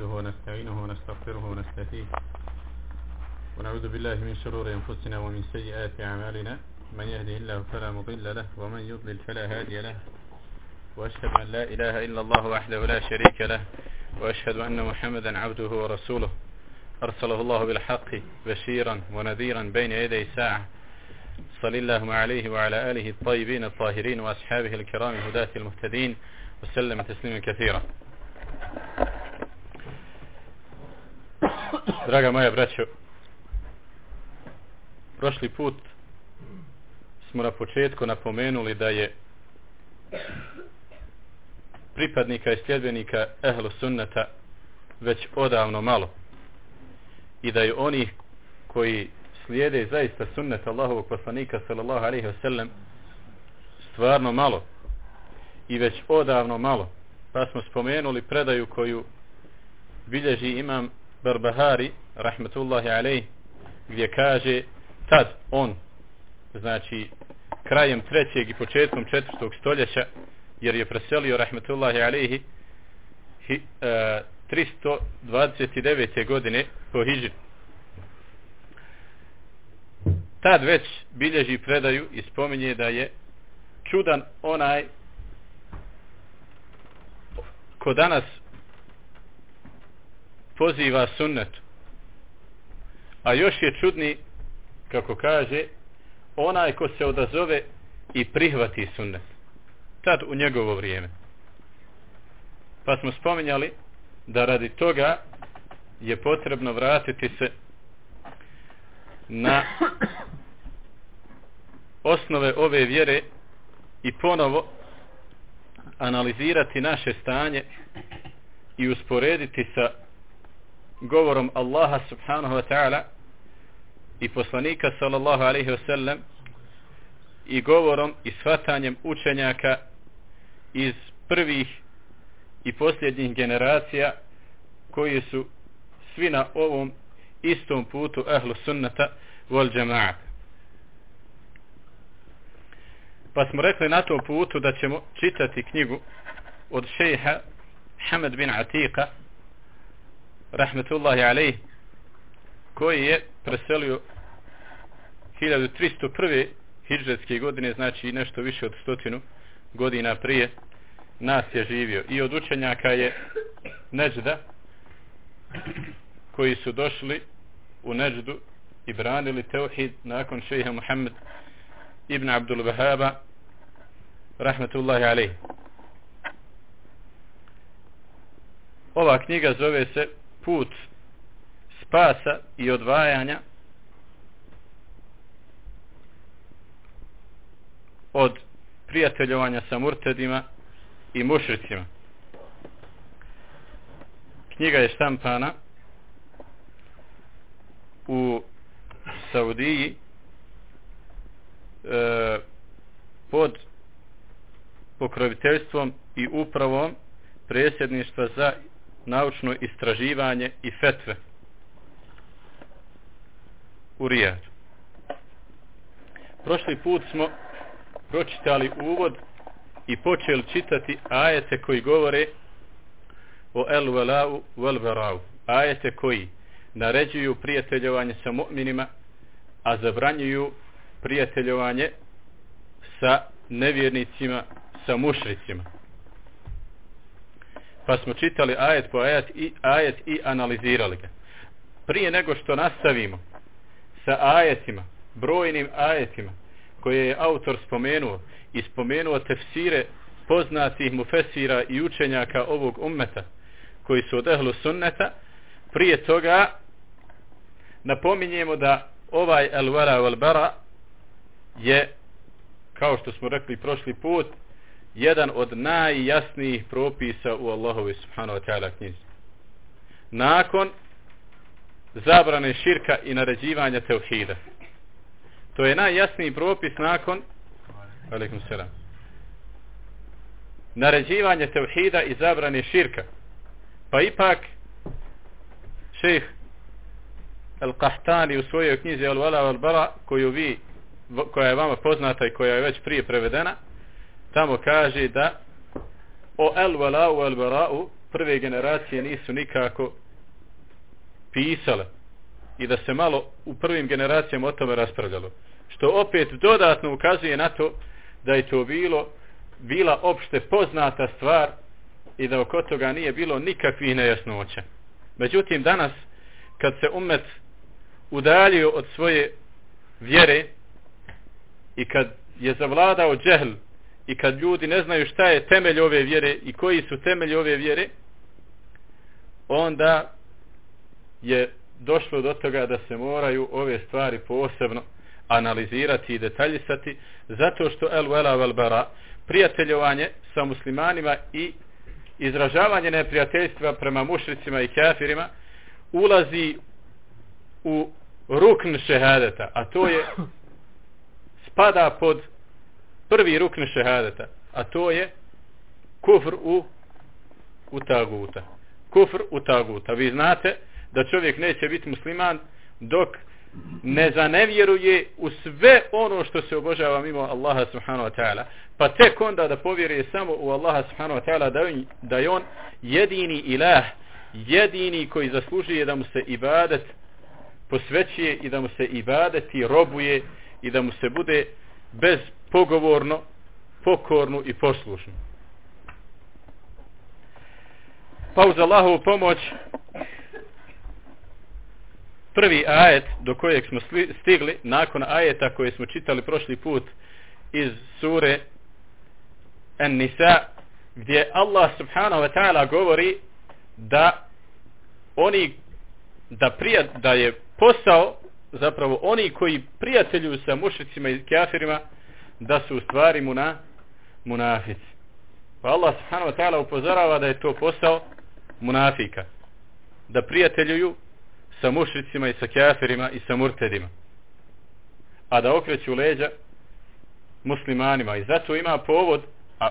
عبده ونستعينه ونستغفره ونستهديه. ونعوذ بالله من شرور أنفسنا ومن سيئات أعمالنا. من يهده الله فلا مضل له ومن يضلل فلا هادي له. وأشهد أن لا إله إلا الله وحده لا شريك له وأشهد أن محمدا عبده ورسوله. أرسله الله بالحق بشيرا ونذيرا بين يدي ساعة. صلى الله عليه وعلى آله الطيبين الطاهرين وأصحابه الكرام هداة المهتدين وسلم تسليما كثيرا. Draga moja braćo, prošli put smo na početku napomenuli da je pripadnika i sljedbenika ehlu sunnata već odavno malo i da je oni koji slijede zaista sunnet Allahovog poslanika sallallahu alaihi wasallam stvarno malo i već odavno malo. Pa smo spomenuli predaju koju bilježi imam Barbahari rahmetullahi alejhi gdje kaže tad on znači krajem trećeg i početkom četvrtog stoljeća jer je preselio rahmetullahi alejhi hi, e, uh, 329. godine po hijri tad već bilježi predaju i spominje da je čudan onaj ko danas poziva sunnetu a još je čudni kako kaže onaj ko se odazove i prihvati sunnet. Tad u njegovo vrijeme. Pa smo spominjali da radi toga je potrebno vratiti se na osnove ove vjere i ponovo analizirati naše stanje i usporediti sa govorom Allaha subhanahu wa ta'ala i poslanika sallallahu alaihi wasallam i govorom i shvatanjem učenjaka iz prvih i posljednjih generacija koji su svi na ovom istom putu ahlu sunnata wal džemaat. Pa smo rekli na tom putu da ćemo čitati knjigu od šeha Hamed bin Atika rahmetullahi alaih koji je preselio 1301. hijđarske godine znači nešto više od stotinu godina prije nas je živio i od učenjaka je Nežda koji su došli u Neždu i branili teuhid nakon šeha Muhammed ibn Abdul Wahaba rahmetullahi alaih ova knjiga zove se put spasa i odvajanja od prijateljovanja sa murtedima i mušricima. Knjiga je štampana u Saudiji e, pod pokroviteljstvom i upravom presjedništva za naučno istraživanje i fetve u Rijadu. Prošli put smo pročitali uvod i počeli čitati ajete koji govore o el velau vel verau. Ajete koji naređuju prijateljovanje sa mu'minima, a zabranjuju prijateljovanje sa nevjernicima, sa mušricima pa smo čitali ajet po ajet i, ajet i analizirali ga. Prije nego što nastavimo sa ajetima, brojnim ajetima koje je autor spomenuo i spomenuo tefsire poznatih mufesira i učenjaka ovog ummeta koji su od ehlu sunneta, prije toga napominjemo da ovaj el-vara el-bara je kao što smo rekli prošli put jedan od najjasnijih propisa u Allahovi subhanahu wa ta'ala knjizi. Nakon zabrane širka i naređivanja teuhida. To je najjasniji propis nakon alaikum salam naređivanje teuhida i zabrane širka. Pa ipak šejh Al-Qahtani u svojoj knjizi Al-Wala Al-Bara koju vi koja je vama poznata i koja je već prije prevedena tamo kaže da o el vala'u el bara'u prve generacije nisu nikako pisale i da se malo u prvim generacijama o tome raspravljalo. Što opet dodatno ukazuje na to da je to bilo bila opšte poznata stvar i da oko toga nije bilo nikakvih nejasnoća. Međutim, danas, kad se umet udaljio od svoje vjere i kad je zavladao džehl i kad ljudi ne znaju šta je temelj ove vjere i koji su temelji ove vjere, onda je došlo do toga da se moraju ove stvari posebno analizirati i detaljisati zato što el vela vel bara prijateljovanje sa muslimanima i izražavanje neprijateljstva prema mušricima i kafirima ulazi u rukn šehadeta a to je spada pod prvi rukn šehadeta a to je kufr u u taguta. Kufr u taguta. Vi znate da čovjek neće biti musliman dok ne zanevjeruje u sve ono što se obožava mimo Allaha subhanahu wa ta'ala. Pa tek onda da povjeruje samo u Allaha subhanahu wa ta'ala da, da je on jedini ilah jedini koji zaslužuje da mu se ibadet posvećuje i da mu se ibadeti robuje i da mu se bude bez pogovorno pokornu i poslušnu pa uz Allahovu pomoć. Prvi ajet do kojeg smo stigli nakon ajeta koje smo čitali prošli put iz sure An-Nisa gdje Allah subhanahu wa ta'ala govori da oni da prija, da je posao zapravo oni koji prijateljuju sa mušicima i kafirima da su u stvari muna, munafici. Pa Allah subhanahu wa ta'ala upozorava da je to posao munafika. Da prijateljuju sa mušricima i sa kafirima i sa murtedima. A da okreću leđa muslimanima. I zato ima povod, a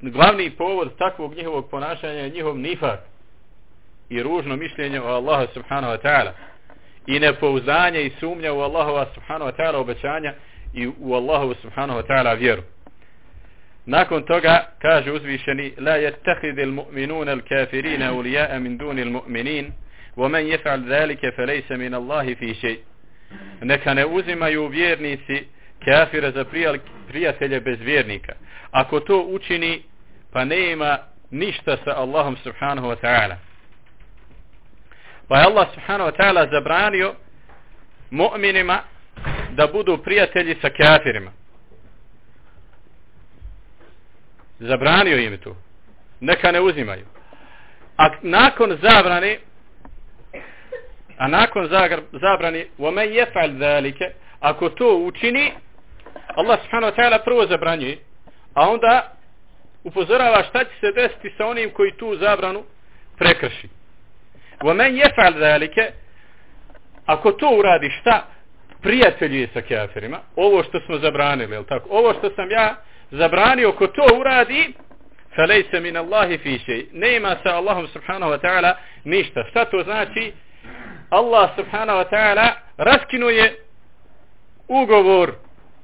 glavni povod takvog njihovog ponašanja je njihov nifak i ružno mišljenje o Allahu subhanahu wa ta'ala i nepouzdanje i sumnja u Allahova subhanahu wa ta'ala obećanja i u Allahu subhanahu wa ta'ala vjeru. Nakon toga kaže uzvišeni la yattakhidul mu'minuna al-kafirina awliya'a min dunil mu'minin ومن يفعل ذلك فليس من الله في شيء neka ne uzimaju vjernici kafira za prijatelje bez vjernika ako to učini pa ne ima ništa sa Allahom subhanahu wa ta'ala pa je Allah subhanahu wa ta'ala zabranio mu'minima da budu prijatelji sa kafirima zabranio im to neka ne uzimaju a nakon zabrane a nakon zabrani ومن يفعل ذلك ako to učini Allah subhanahu wa ta'ala prvo zabranjuje a onda upozorava šta će se desiti sa onim koji tu zabranu prekrši ومن يفعل ذلك ako to uradi šta prijatelji sa kafirima, ovo što smo zabranili, jel tako? Ovo što sam ja zabranio, ko to uradi, falejse min Allahi fišej. Nema sa Allahom subhanahu wa ta'ala ništa. Šta to znači? Allah subhanahu wa ta'ala raskinuje ugovor.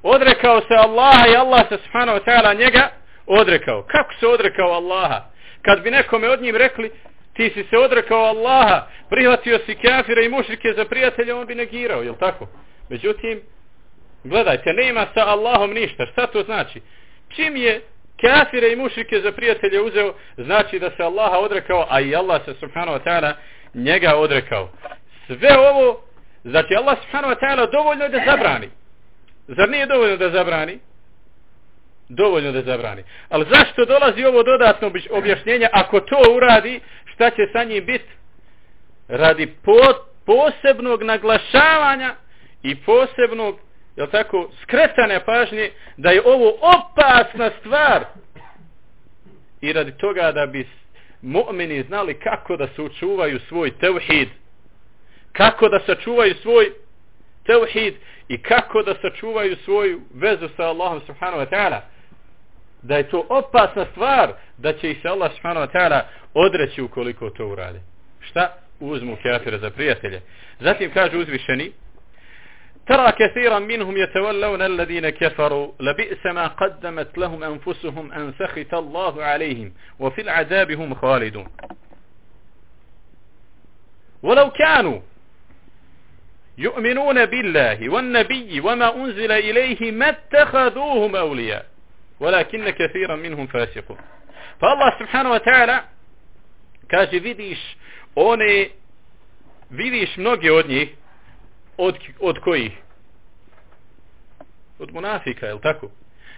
Odrekao se Allaha i Allah se subhanahu wa ta'ala njega odrekao. Kako se odrekao Allaha? Kad bi nekome od njim rekli, ti si se odrekao Allaha, prihvatio si kafira i mušrike za prijatelja, on bi negirao, jel tako? Međutim gledajte, nema sa Allahom ništa, šta to znači? čim je kafire i mušrike za prijatelje uzeo, znači da se Allaha odrekao, a i Allah se subhanahu wa ta'ala njega odrekao. Sve ovo znači Allah subhanahu wa ta'ala dovoljno da zabrani. Zar nije dovoljno da zabrani? Dovoljno da zabrani. Ali zašto dolazi ovo dodatno objašnjenje ako to uradi šta će sa njim biti radi po, posebnog naglašavanja i posebnog jel tako, skretane pažnje da je ovo opasna stvar. I radi toga da bi mu'mini znali kako da se učuvaju svoj tevhid. Kako da sačuvaju svoj tevhid i kako da sačuvaju svoju vezu sa Allahom subhanahu wa ta'ala. Da je to opasna stvar da će ih se Allah subhanahu wa ta'ala odreći ukoliko to urade. Šta? Uzmu kafira za prijatelje. Zatim kaže uzvišeni ترى كثيرا منهم يتولون الذين كفروا لبئس ما قدمت لهم أنفسهم أن سخط الله عليهم وفي العذاب هم خالدون. ولو كانوا يؤمنون بالله والنبي وما أنزل إليه ما اتخذوهم أولياء ولكن كثيرا منهم فاسقون. فالله سبحانه وتعالى kaže vidiš one vidiš mnoge njih od, od kojih od munafika, je tako?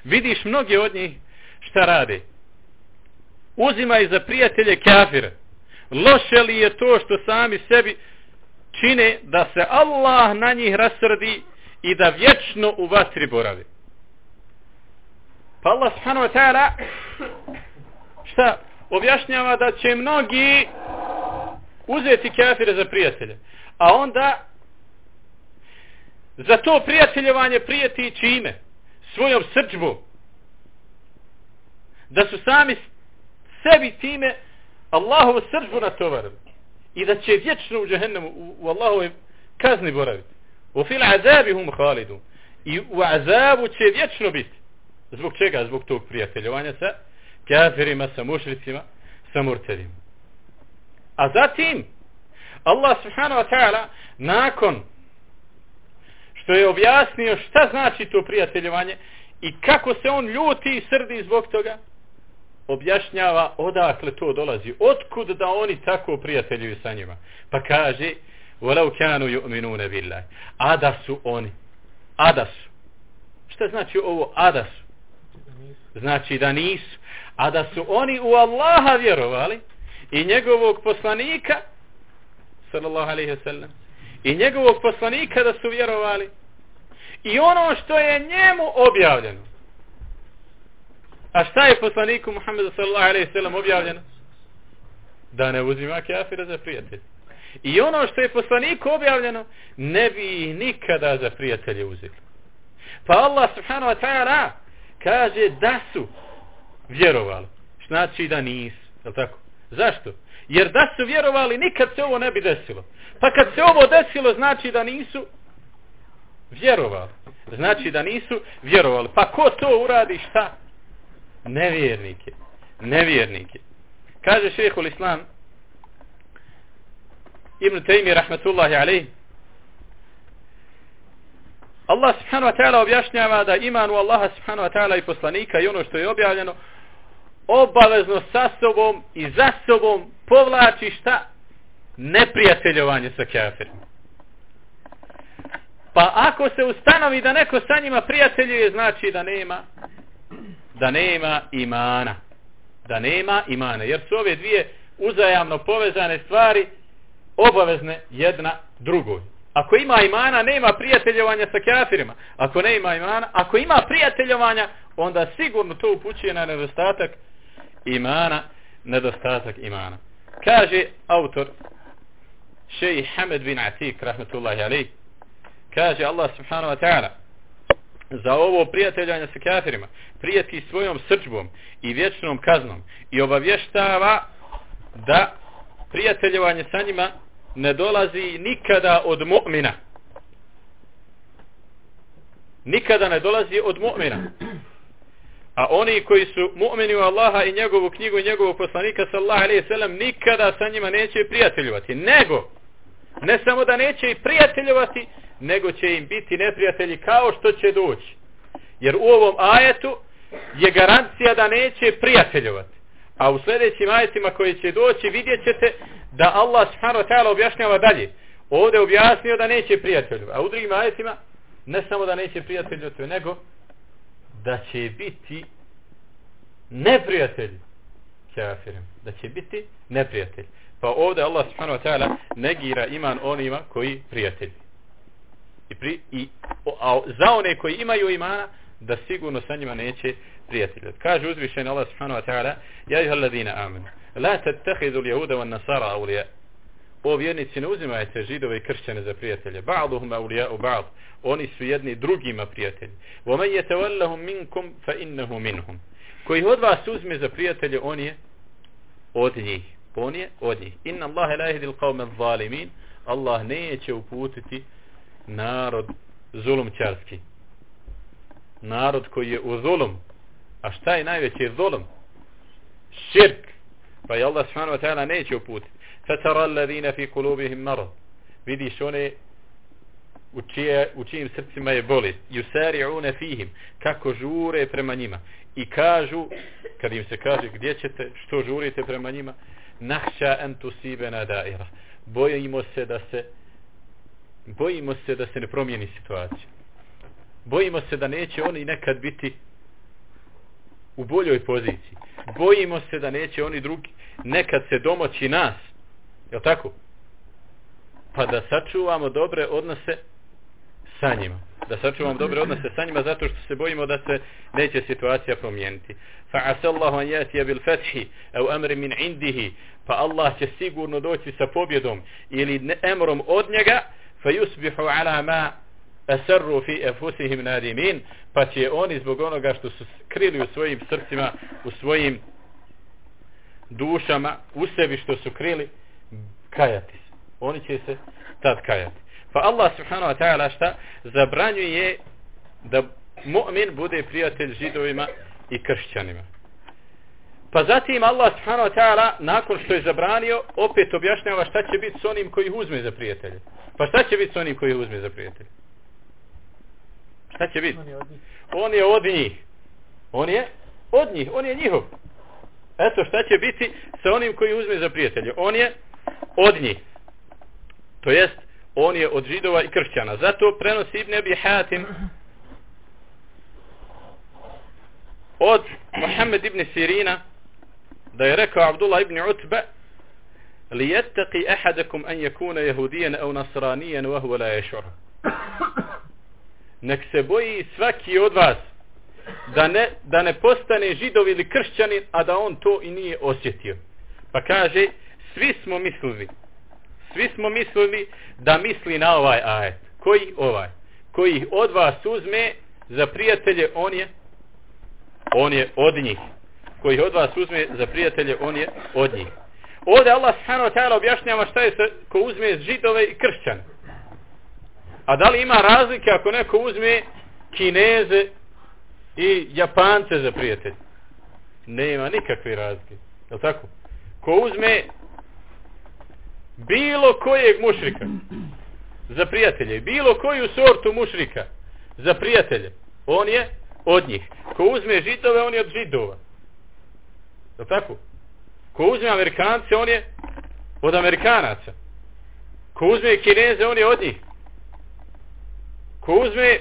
Vidiš mnoge od njih šta rade. Uzimaj za prijatelje kafira. Loše li je to što sami sebi čine da se Allah na njih rasrdi i da vječno u vatri boravi. Pa Allah subhanahu wa ta'ala šta objašnjava da će mnogi uzeti kafire za prijatelje. A onda za to prijateljevanje prijeti čime? Svojom srđbom. Da su sami sebi time Allahovu srđbu natovarili. I da će vječno u džahennemu u, u Allahove kazni boraviti. U fil azabi hum halidu. I u azabu će vječno biti. Zbog čega? Zbog tog prijateljevanja sa kafirima, sa mušricima, sa murtedima. A zatim Allah subhanahu wa ta'ala nakon što je objasnio šta znači to prijateljevanje i kako se on ljuti i srdi zbog toga, objašnjava odakle to dolazi. Otkud da oni tako prijateljuju sa njima? Pa kaže, وَلَوْ كَانُوا يُؤْمِنُونَ بِاللَّهِ A da su oni. A da su. Šta znači ovo a da su? Znači da nisu. A da su oni u Allaha vjerovali i njegovog poslanika sallallahu alaihi wa sallam i njegovog poslanika da su vjerovali. I ono što je njemu objavljeno. A šta je poslaniku Muhammedu sallallahu alaihi sallam objavljeno? Da ne uzima kafira za prijatelj i ono što je poslaniku objavljeno ne bi nikada za prijatelje uzeli. Pa Allah subhanahu wa ta'ala kaže da su vjerovali. Znači da nisu je tako? Zašto? Jer da su vjerovali, nikad se ovo ne bi desilo. Pa kad se ovo desilo, znači da nisu vjerovali. Znači da nisu vjerovali. Pa ko to uradi, šta? Nevjernike. Nevjernike. Kaže šehhul islam Ibn Taymi rahmatullahi alaih Allah subhanahu wa ta'ala objašnjava da iman u Allaha subhanahu wa ta'ala i poslanika i ono što je objavljeno obavezno sa sobom i za sobom povlači šta? Neprijateljovanje sa kafirima. Pa ako se ustanovi da neko sa njima prijateljuje, znači da nema da nema imana. Da nema imana. Jer su ove dvije uzajamno povezane stvari obavezne jedna drugoj. Ako ima imana, nema prijateljovanja sa kafirima. Ako ne ima imana, ako ima prijateljovanja, onda sigurno to upućuje na nedostatak imana, nedostatak imana. Kaže autor Šeji Hamed bin Atik, rahmetullahi alaih, kaže Allah subhanahu wa ta'ala, za ovo prijateljanje sa kafirima, prijeti svojom srđbom i vječnom kaznom i obavještava da prijateljevanje sa njima ne dolazi nikada od mu'mina. Nikada ne dolazi od mu'mina. A oni koji su mu'mini u Allaha i njegovu knjigu i njegovog poslanika sallallahu alejhi ve sellem nikada sa njima neće prijateljovati. Nego ne samo da neće i prijateljovati, nego će im biti neprijatelji kao što će doći. Jer u ovom ajetu je garancija da neće prijateljovati. A u sljedećim ajetima koji će doći vidjet ćete da Allah subhanahu wa ta'ala objašnjava dalje. Ovdje objasnio da neće prijateljovati. A u drugim ajetima ne samo da neće prijateljovati, nego da će biti neprijatelj kafirim. Da će biti neprijatelj. Pa ovdje Allah subhanahu wa ta'ala negira iman onima koji prijatelji. I, pri, i a za one koji imaju imana, da sigurno sa njima neće prijatelji. Kaže uzvišen Allah subhanahu wa ta'ala Ja iha alladhina amenu La tattahidu ljehuda van nasara aulija O vjernici ne uzimajte židove i kršćane za prijatelje. Ba'duhum awliya u ba'd. Oni su jedni drugima prijatelji. Wa man yatawallahum minkum fa innahu minhum. Koji od vas uzme za prijatelje, on je od njih. On je od njih. Inna Allah la yahdi al-qawma adh-dhalimin. Allah neće uputiti narod zulumčarski. Narod koji je u zulum. A šta je najveći zulum? Širk. Pa je Allah subhanahu wa ta'ala neće uputiti. Fatara alladhina fi kulubihim marad. Vidiš one u, čije, u čijim srcima je bolest. Yusari'una fihim. Kako žure prema njima. I kažu, kad im se kaže gdje ćete, što žurite prema njima, nahša en tusibena daira. Bojimo se da se bojimo se da se ne promijeni situacija. Bojimo se da neće oni nekad biti u boljoj poziciji. Bojimo se da neće oni drugi nekad se domoći nas. Je tako? Pa da sačuvamo dobre odnose sa njima. Da sačuvamo dobre odnose sa njima zato što se bojimo da se neće situacija promijeniti. Fa asallahu an yatiya bil fathi aw amrin min indihi pa Allah će sigurno doći sa pobjedom ili emrom od njega fa yusbihu ala ma asarru fi anfusihim nadimin pa će oni zbog onoga što su krili u svojim srcima u svojim dušama u sebi što su krili kajati oni će se tad kajati. Pa Allah subhanahu wa ta'ala šta? Zabranjuje da mu'min bude prijatelj židovima i kršćanima. Pa zatim Allah subhanahu wa ta'ala nakon što je zabranio opet objašnjava šta će biti s onim koji ih uzme za prijatelje. Pa šta će biti s onim koji ih uzme za prijatelje? Šta će biti? On je od njih. On je od njih. On je njihov. Eto šta će biti sa onim koji uzme za prijatelje? On je od njih. To jest on je od židova i kršćana. Zato prenosi Ibn Abi Hatim od Muhammed ibn Sirina da je rekao Abdullah ibn Utba li jettaki ahadakum an yakuna jehudijan au nasranijan wa huwa la yashur. Nek se boji svaki od vas da ne, da ne postane židov ili kršćanin a da on to i nije osjetio. Pa kaže svi smo mislili svi smo mislili da misli na ovaj ajet. Koji ovaj? Koji od vas uzme za prijatelje on je on je od njih. Koji od vas uzme za prijatelje on je od njih. Ovdje Allah subhanahu wa ta'ala objašnjava šta je sa, ko uzme židove i kršćane. A da li ima razlike ako neko uzme kineze i japance za prijatelje? Nema nikakve razlike. Je tako? Ko uzme bilo kojeg mušrika za prijatelje, bilo koju sortu mušrika za prijatelje, on je od njih. Ko uzme židove, on je od židova. Je tako? Ko uzme Amerikance, on je od Amerikanaca. Ko uzme Kineze, on je od njih. Ko uzme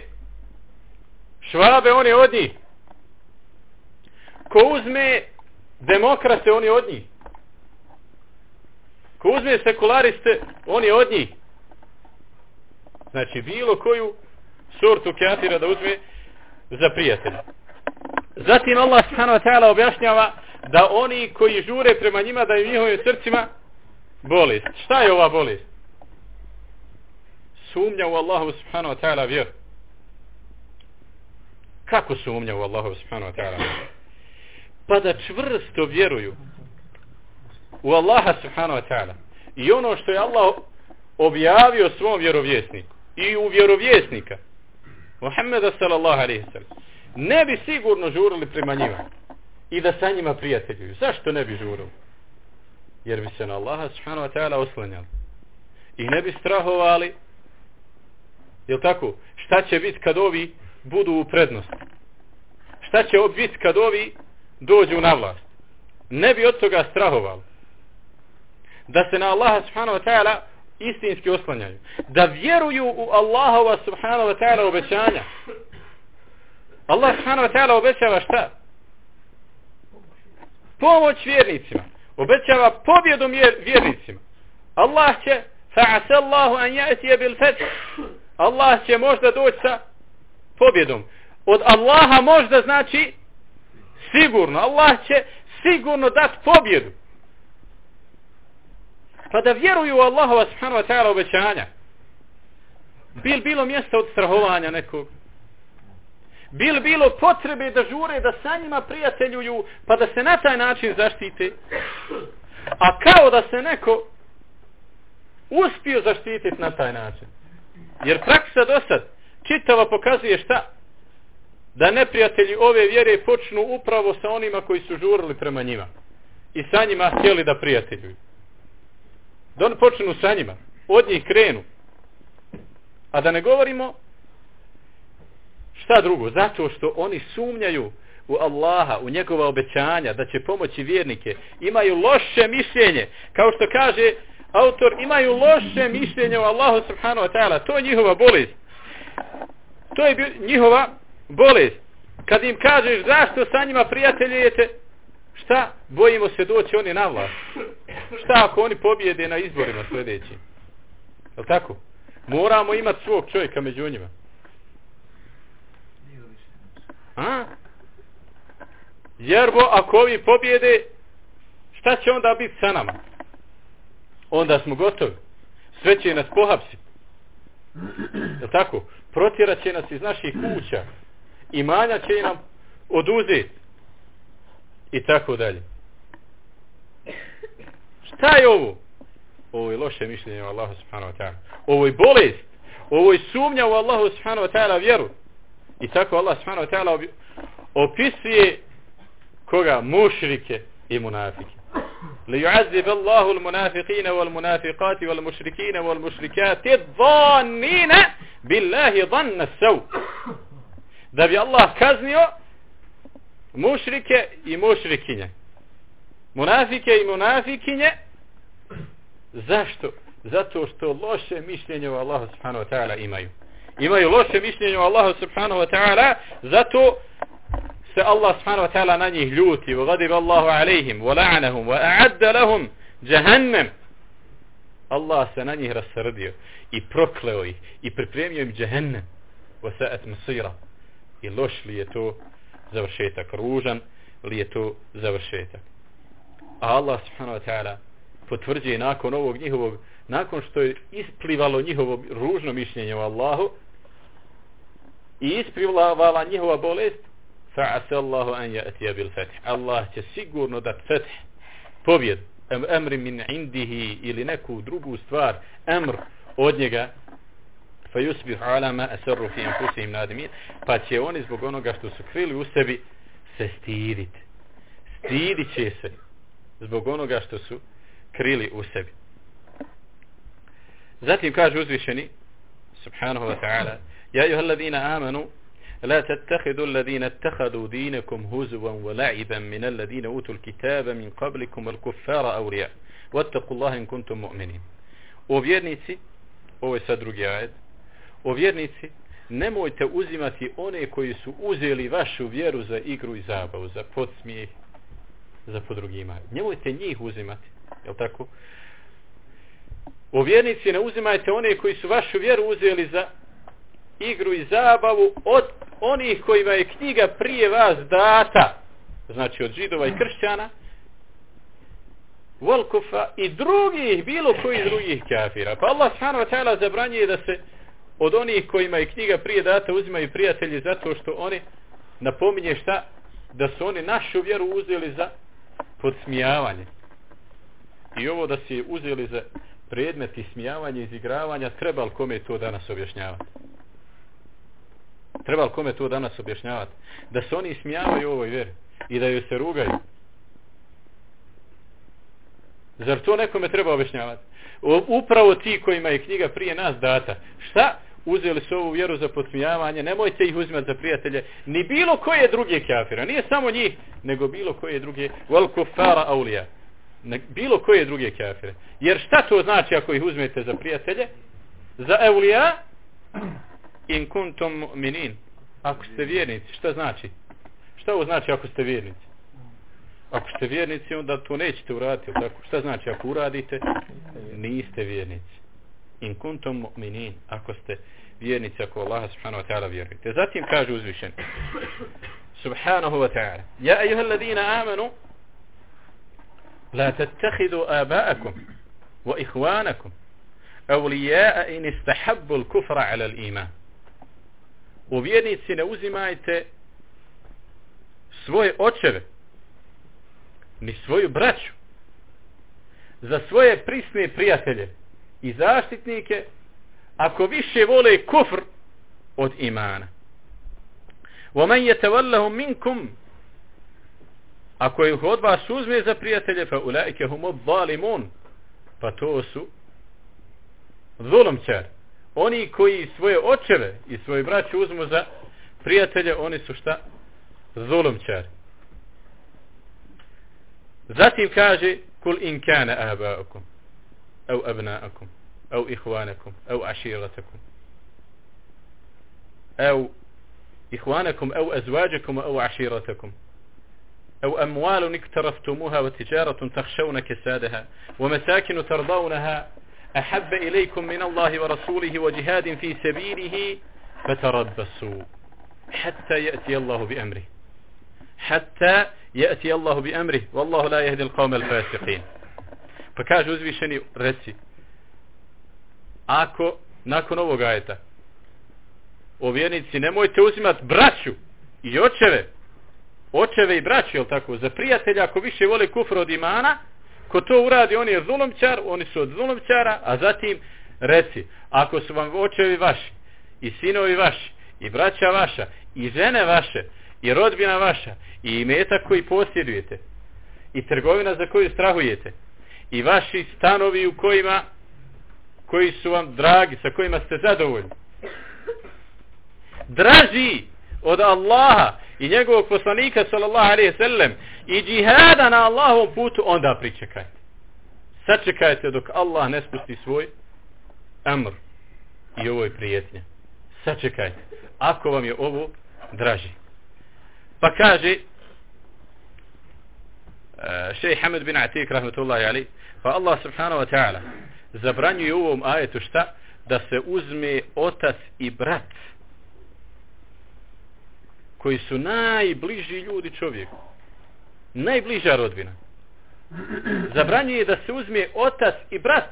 Švabe, on je od njih. Ko uzme Demokrate, on je od njih. Ko uzme sekulariste, on je od njih. Znači, bilo koju sortu kafira da uzme za prijatelja. Zatim Allah subhanahu wa ta'ala objašnjava da oni koji žure prema njima da je u njihovim srcima bolest. Šta je ova bolest? Sumnja u Allahu subhanahu wa ta'ala vjer. Kako sumnja u Allahu subhanahu wa ta'ala? Pa da čvrsto vjeruju u Allaha subhanahu wa ta'ala. I ono što je Allah objavio svom vjerovjesniku i u vjerovjesnika Muhammeda sallallahu alaihi sallam ne bi sigurno žurili prema njima i da sa njima prijateljuju. Zašto ne bi žurili? Jer bi se na Allaha subhanahu wa ta'ala oslanjali. I ne bi strahovali jel tako? Šta će biti kad ovi budu u prednosti? Šta će biti kad ovi dođu na vlast? Ne bi od toga strahovali da se na Allaha subhanahu wa ta'ala istinski oslanjaju. Da vjeruju u Allahova subhanahu wa ta'ala obećanja. Allah subhanahu wa ta'ala obećava šta? Pomoć vjernicima. Obećava pobjedu vjernicima. Allah će fa'asa Allahu an ya'ti bil fath. Allah će možda doći sa pobjedom. Od Allaha možda znači sigurno. Allah će sigurno dati pobjedu pa da vjeruju u Allahova subhanahu wa ta'ala obećanja. Bil bilo mjesto od strahovanja nekog? Bil bilo potrebe da žure da sa njima prijateljuju pa da se na taj način zaštite? A kao da se neko uspio zaštititi na taj način. Jer praksa do sad čitava pokazuje šta? Da neprijatelji ove vjere počnu upravo sa onima koji su žurili prema njima. I sa njima htjeli da prijateljuju. Da oni počnu sa njima. Od njih krenu. A da ne govorimo šta drugo? Zato što oni sumnjaju u Allaha, u njegova obećanja da će pomoći vjernike. Imaju loše mišljenje. Kao što kaže autor, imaju loše mišljenje u Allahu subhanahu wa ta'ala. To je njihova bolest. To je njihova bolest. Kad im kažeš zašto sa njima prijateljujete, šta? Bojimo se doći oni na vlast. Šta ako oni pobjede na izborima sljedeći? Je tako? Moramo imati svog čovjeka među njima. A? Jer bo, ako ovi pobjede, šta će onda biti sa nama? Onda smo gotovi. Sve će nas pohapsiti. Je tako? Protjerat će nas iz naših kuća. I će nam oduzeti. I tako dalje. Šta je ovo? Ovo je loše mišljenje o Allahu subhanahu wa ta'ala. Ovo je bolest. Ovo je sumnja u Allahu subhanahu wa ta'ala vjeru. I tako Allah subhanahu wa ta'ala opisuje koga? Mušrike i munafike. ليعذب الله المنافقين والمنافقات والمشركين والمشركات الظانين بالله ظن السوء da bi Allah kaznio mušrike i mušrikinje munafike i munafikinje zašto? zato što loše mišljenje o Allahu subhanahu wa ta'ala imaju. Imaju loše mišljenje o Allahu subhanahu wa ta'ala zato se Allah subhanahu wa ta'ala na njih ljuti. Wa gadib Allahu alaihim wa la'anahum wa a'adda lahum jahannam. Allah se na njih rasrdio i prokleo ih i pripremio im jahannam. Wa sa'at masira. I loš li je to završetak? Ružan li je to završetak? A Allah subhanahu wa ta'ala potvrđuje nakon ovog njihovog nakon što je isplivalo njihovo ružno mišljenje o Allahu i isplivala njihova bolest fa'asa Allahu an ya'tiya bil fath. Allah će sigurno da fath pobjed emri amri min indihi ili neku drugu stvar amr od njega. Fa yusbih ala ma asarru fi anfusihim nadimin. Pa će oni zbog onoga što su krili u sebi se stiditi stidit će se zbog onoga što su krili u sebi zatim kaže uzvišeni subhanahu wa ta'ala ja ayuha alladhina amanu لا تتخذوا الذين اتخذوا دينكم هزوا ولعبا من الذين أوتوا الكتاب من قبلكم الكفار أولياء واتقوا الله إن كنتم مؤمنين O vjernici, ovo je sad drugi ajed, o vjernici, nemojte uzimati one koji su uzeli vašu vjeru za igru i zabavu, za podsmijeh, za podrugima. Nemojte njih uzimati, Jel tako? O vjernici ne uzimajte one koji su vašu vjeru uzeli za igru i zabavu od onih kojima je knjiga prije vas data, znači od židova i kršćana, volkufa i drugih, bilo koji drugih kafira. Pa Allah subhanahu wa ta'ala zabranjuje da se od onih kojima je knjiga prije data uzimaju prijatelji zato što oni napominje šta? Da su oni našu vjeru uzeli za podsmijavanje. I ovo da se uzeli za predmet ismijavanja, i izigravanja, treba li kome to danas objašnjavati? Treba li kome to danas objašnjavati? Da se oni ismijavaju ovoj vjeri i da joj se rugaju. Zar to nekome treba objašnjavati? Upravo ti kojima je knjiga prije nas data. Šta? Uzeli su ovu vjeru za podsmijavanje. Nemojte ih uzimati za prijatelje. Ni bilo koje druge kafira. Nije samo njih, nego bilo koje druge. Wal kufara aulija. Ne, bilo koje druge kafire. Jer šta to znači ako ih uzmete za prijatelje? Za eulija? in kuntum mu'minin. Ako ste vjernici šta znači? Šta ovo znači ako ste vjernici? Ako ste vjernici onda to nećete uraditi tako? Šta znači ako uradite? Niste vjernici. In kuntum mu'minin. Ako ste vjernici ako Allah subhanahu wa ta'ala vjerujete. Zatim kaže uzvišen subhanahu wa ta'ala. Ja ejuha alladhina amanu la tattakhidu aba'akum wa ikhwanakum أولياء إن استحبوا الكفر على الإيمان u vjernici ne uzimajte svoje očeve ni svoju braću za svoje prisne prijatelje i zaštitnike ako više vole kufr od imana. وَمَنْ يَتَوَلَّهُمْ مِنْكُمْ Ako ih od vas uzme za prijatelje, fa ulaike hum zalimun. Pa to su zulumčar. Oni koji svoje očeve i svoje braće uzmu za prijatelje, oni su šta? Zulumčar. Zatim kaže, kul in kana abaukum, au abnaakum, au ihwanakum, au aširatakum, au ihwanakum, au azwajakum, au aširatakum, أو أموال اقترفتموها وتجارة تخشون كسادها ومساكن ترضونها أحب إليكم من الله ورسوله وجهاد في سبيله فتربصوا حتى يأتي الله بأمره. حتى يأتي الله بأمره. والله لا يهدي القوم الفاسقين. فكاج uzvišeni reci ako nakon ovog ajeta o vjernici nemojte uzimati braću očeve i braće, jel tako, za prijatelja ako više vole kufr od imana, ko to uradi, on je zulomčar, oni su od zulomčara, a zatim reci, ako su vam očevi vaši, i sinovi vaši, i braća vaša, i žene vaše, i rodbina vaša, i imetak koji posjedujete, i trgovina za koju strahujete, i vaši stanovi u kojima, koji su vam dragi, sa kojima ste zadovoljni, draži od Allaha i njegovog poslanika sallallahu alejhi ve sellem i džihada na Allahovom putu onda pričekajte. Sačekajte dok Allah ne spusti svoj amr i ovo je prijetnja. Sačekajte ako vam je ovo draži. Pa kaže e, uh, šej Hamid bin Atik rahmetullahi ali pa Allah subhanahu wa ta'ala zabranjuje u ovom ajetu šta? Da se uzme otac i brat koji su najbliži ljudi čovjeku. Najbliža rodbina. Zabranjuje da se uzme otac i brat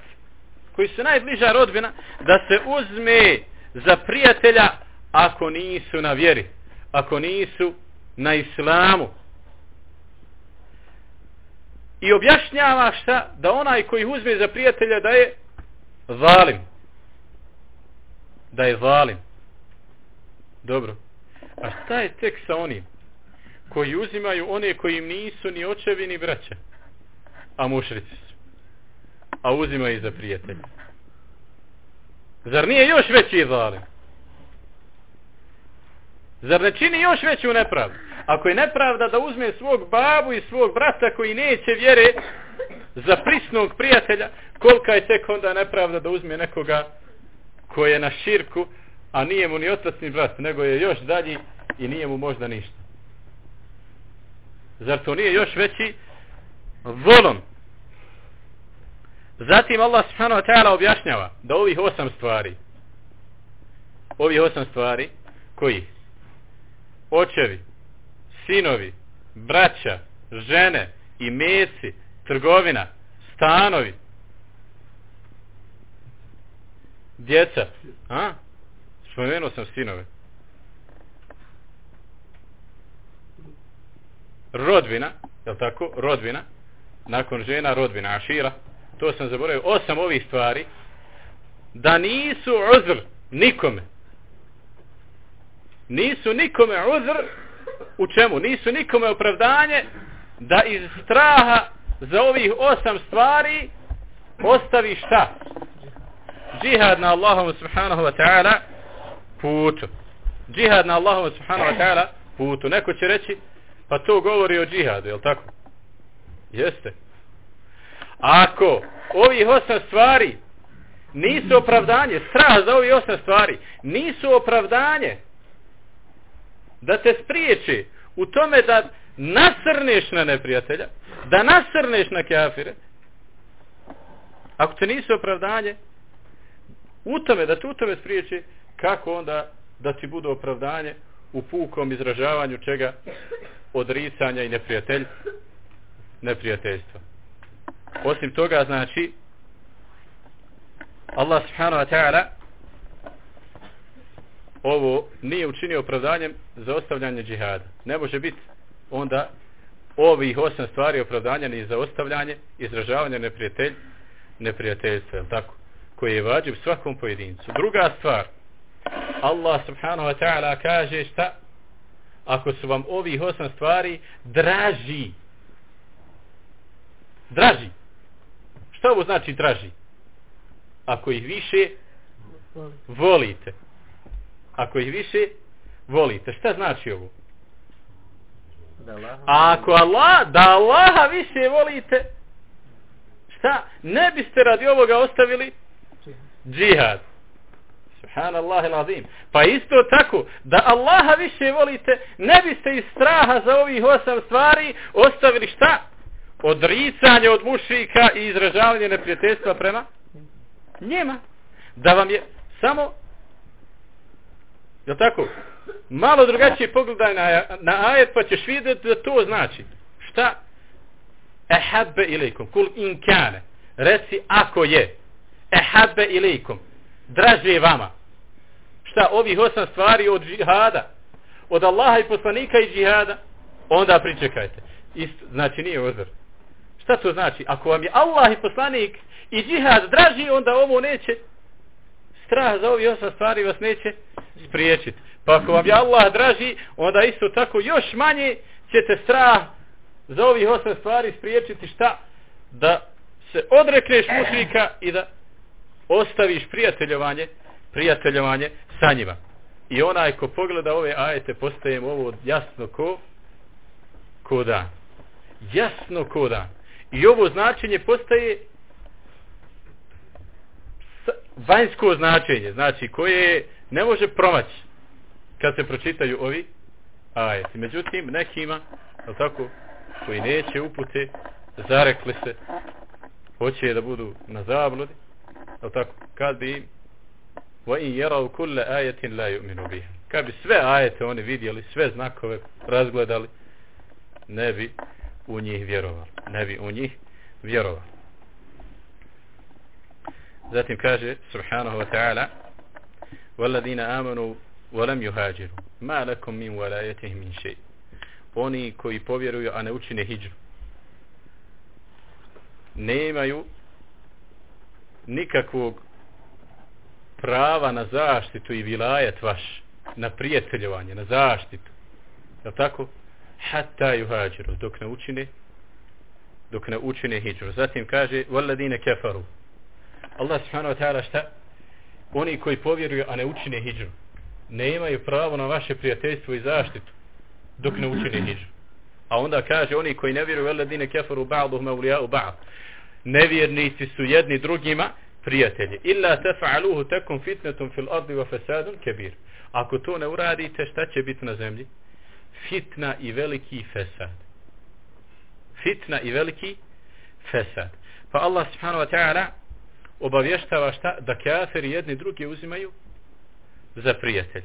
koji su najbliža rodbina da se uzme za prijatelja ako nisu na vjeri. Ako nisu na islamu. I objašnjava šta da onaj koji uzme za prijatelja da je zalim. Da je zalim. Dobro. A šta je tek sa onim koji uzimaju one koji im nisu ni očevi ni braća, a mušrici su, a uzimaju za prijatelja? Zar nije još veći zalim? Zar ne čini još veću nepravdu? Ako je nepravda da uzme svog babu i svog brata koji neće vjere za prisnog prijatelja, kolika je tek onda nepravda da uzme nekoga koji je na širku, a nije mu ni otac ni brat, nego je još dalji i nije mu možda ništa. Zar to nije još veći volom? Zatim Allah subhanahu wa ta'ala objašnjava da ovih osam stvari ovih osam stvari koji očevi, sinovi, braća, žene, i meci, trgovina, stanovi, djeca, a? Spomenuo sam sinove. Rodvina, je tako? Rodvina. Nakon žena, rodvina, ašira. To sam zaboravio. Osam ovih stvari. Da nisu uzr nikome. Nisu nikome uzr u čemu? Nisu nikome opravdanje da iz straha za ovih osam stvari ostavi šta? Džihad na Allahom subhanahu wa ta'ala putu. Džihad na Allahu subhanahu wa ta'ala putu. Neko će reći, pa to govori o džihadu, je tako? Jeste. Ako ovih osam stvari nisu opravdanje, strah za ovih osam stvari, nisu opravdanje da te spriječi u tome da nasrneš na neprijatelja, da nasrneš na kafire, ako te nisu opravdanje, u tome, da te u tome spriječi, kako onda da ti bude opravdanje u pukom izražavanju čega odricanja i neprijatelj neprijateljstva osim toga znači Allah subhanahu wa ta'ala ovo nije učinio opravdanjem za ostavljanje džihada ne može biti onda ovih osam stvari opravdanja ni za ostavljanje izražavanje neprijatelj neprijateljstva, tako? koji je vađiv svakom pojedincu. Druga stvar, Allah subhanahu wa ta'ala kaže šta? Ako su vam ovih osam stvari draži. Draži. Šta ovo znači draži? Ako ih više volite. Ako ih više volite. Šta znači ovo? A ako Allah, da Allaha više volite, šta? Ne biste radi ovoga ostavili džihad. Subhanallah il Pa isto tako, da Allaha više volite, ne biste iz straha za ovih osam stvari ostavili šta? Odricanje od mušika i izražavanje neprijateljstva prema njema. Da vam je samo je tako? Malo drugačije pogledaj na, na ajet pa ćeš vidjeti da to znači. Šta? Ehabbe ilikum. Kul inkane. Reci ako je. Ehabbe ilikum. Draže vama. Šta? Ovih osam stvari od džihada. Od Allaha i poslanika i džihada. Onda pričekajte. Isto, znači nije ozor. Šta to znači? Ako vam je Allah i poslanik i džihad draži, onda ovo neće strah za ovih osam stvari vas neće spriječiti. Pa ako vam je Allah draži, onda isto tako još manje ćete strah za ovih osam stvari spriječiti šta? Da se odrekneš mušnika i da ostaviš prijateljovanje, prijateljovanje sa njima. I onaj ko pogleda ove ajete, postaje ovo jasno ko? Ko da. Jasno ko da. I ovo značenje postaje vanjsko značenje, znači koje ne može promaći kad se pročitaju ovi ajeti. Međutim, nekima, je tako, koji neće upute, zarekli se, hoće da budu na zabludi, je tako, kad bi im wa in yaraw kulla ayatin la yu'minu biha. Kad bi sve ajete oni vidjeli sve znakove razgledali ne bi u njih vjerovali. Ne bi u njih vjerovali. Zatim kaže subhanahu wa ta'ala walladina amanu wa lam yuhajiru ma lakum min walayatihim min shay. Oni koji povjeruju a ne učine hidžru nemaju nikakvog prava na zaštitu i vilajet vaš, na prijateljovanje, na zaštitu. Je tako? Hatta juhađiru, dok ne učine, dok ne učine hijđru. Zatim kaže, valladine kefaru. Allah subhanahu wa ta'ala šta? Oni koji povjeruju, a ne učine hijđru, ne imaju pravo na vaše prijateljstvo i zaštitu, dok ne učine hijđru. A onda kaže, oni koji ne vjeruju, valladine kefaru, ba'duhum evlija'u ba'd. Nevjernici su jedni drugima, prijatelji. Illa tefa'aluhu tekum fitnetum fil ardi wa fasadun kebir. Ako to ne uradite, šta će biti na zemlji? Fitna i veliki fesad. Fitna i veliki fesad. Pa Allah subhanahu wa ta'ala obavještava šta? Da kafiri jedni drugi uzimaju za prijatelj.